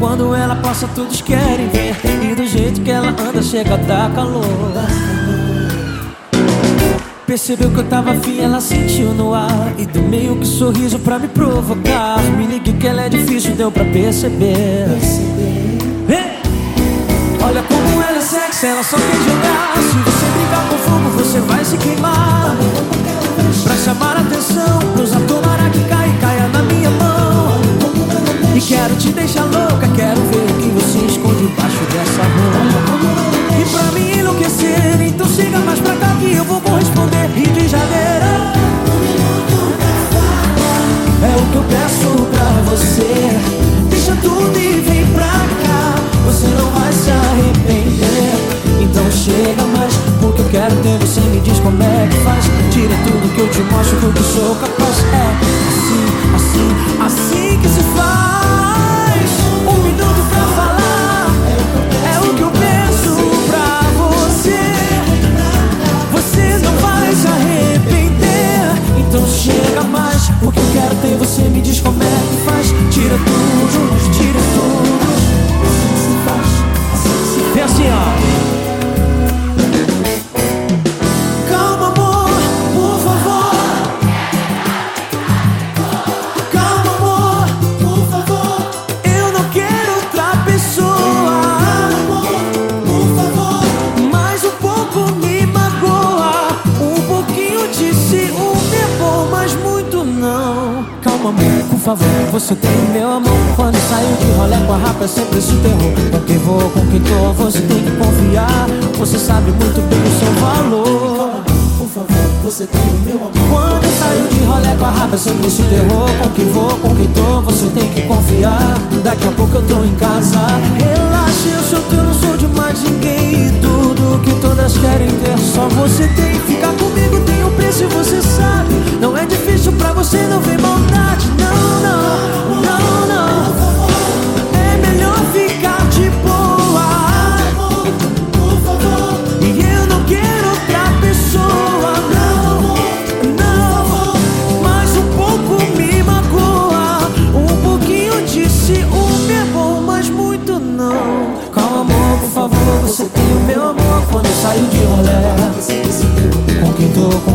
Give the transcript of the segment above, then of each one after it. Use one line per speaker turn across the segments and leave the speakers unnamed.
quando ela passa todos querem ver. E do jeito que ela anda chega a dar calor. Percebeu que eu tava afim, ela sentiu no ar. E deu meio que sorriso pra me provocar. Me liguei que ela é difícil, deu pra perceber. Olha como ela é sexy, ela só quer jogar. Se você brincar com fogo, você vai se queimar. Pra chamar a atenção, usar tomara te deixar louca, quero ver o que você esconde embaixo dessa roupa E pra me enlouquecer, então chega mais pra cá que eu vou corresponder. Quero ter você, me diz como é que faz. Tira tudo que eu te mostro, que eu sou capaz. É assim, assim, assim favor, você tem meu amor. Quando saio de rolê com a rapa é sempre esse terror. Com quem vou, com quem tô, você tem que confiar. Você sabe muito bem o seu valor. Por favor, você tem o meu amor. Quando saio de rolê com a rapa é sempre esse terror. Com quem vou, com quem tô, você tem que confiar. Daqui a pouco eu tô em casa. Relaxa, eu sou teu, não sou de mais ninguém. E tudo que todas querem ter Só você tem, ficar comigo tem um preço e você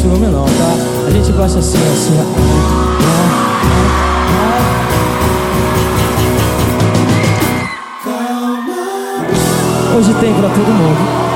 ciúme não, tá? A gente gosta assim, assim. Hoje tem pra todo mundo.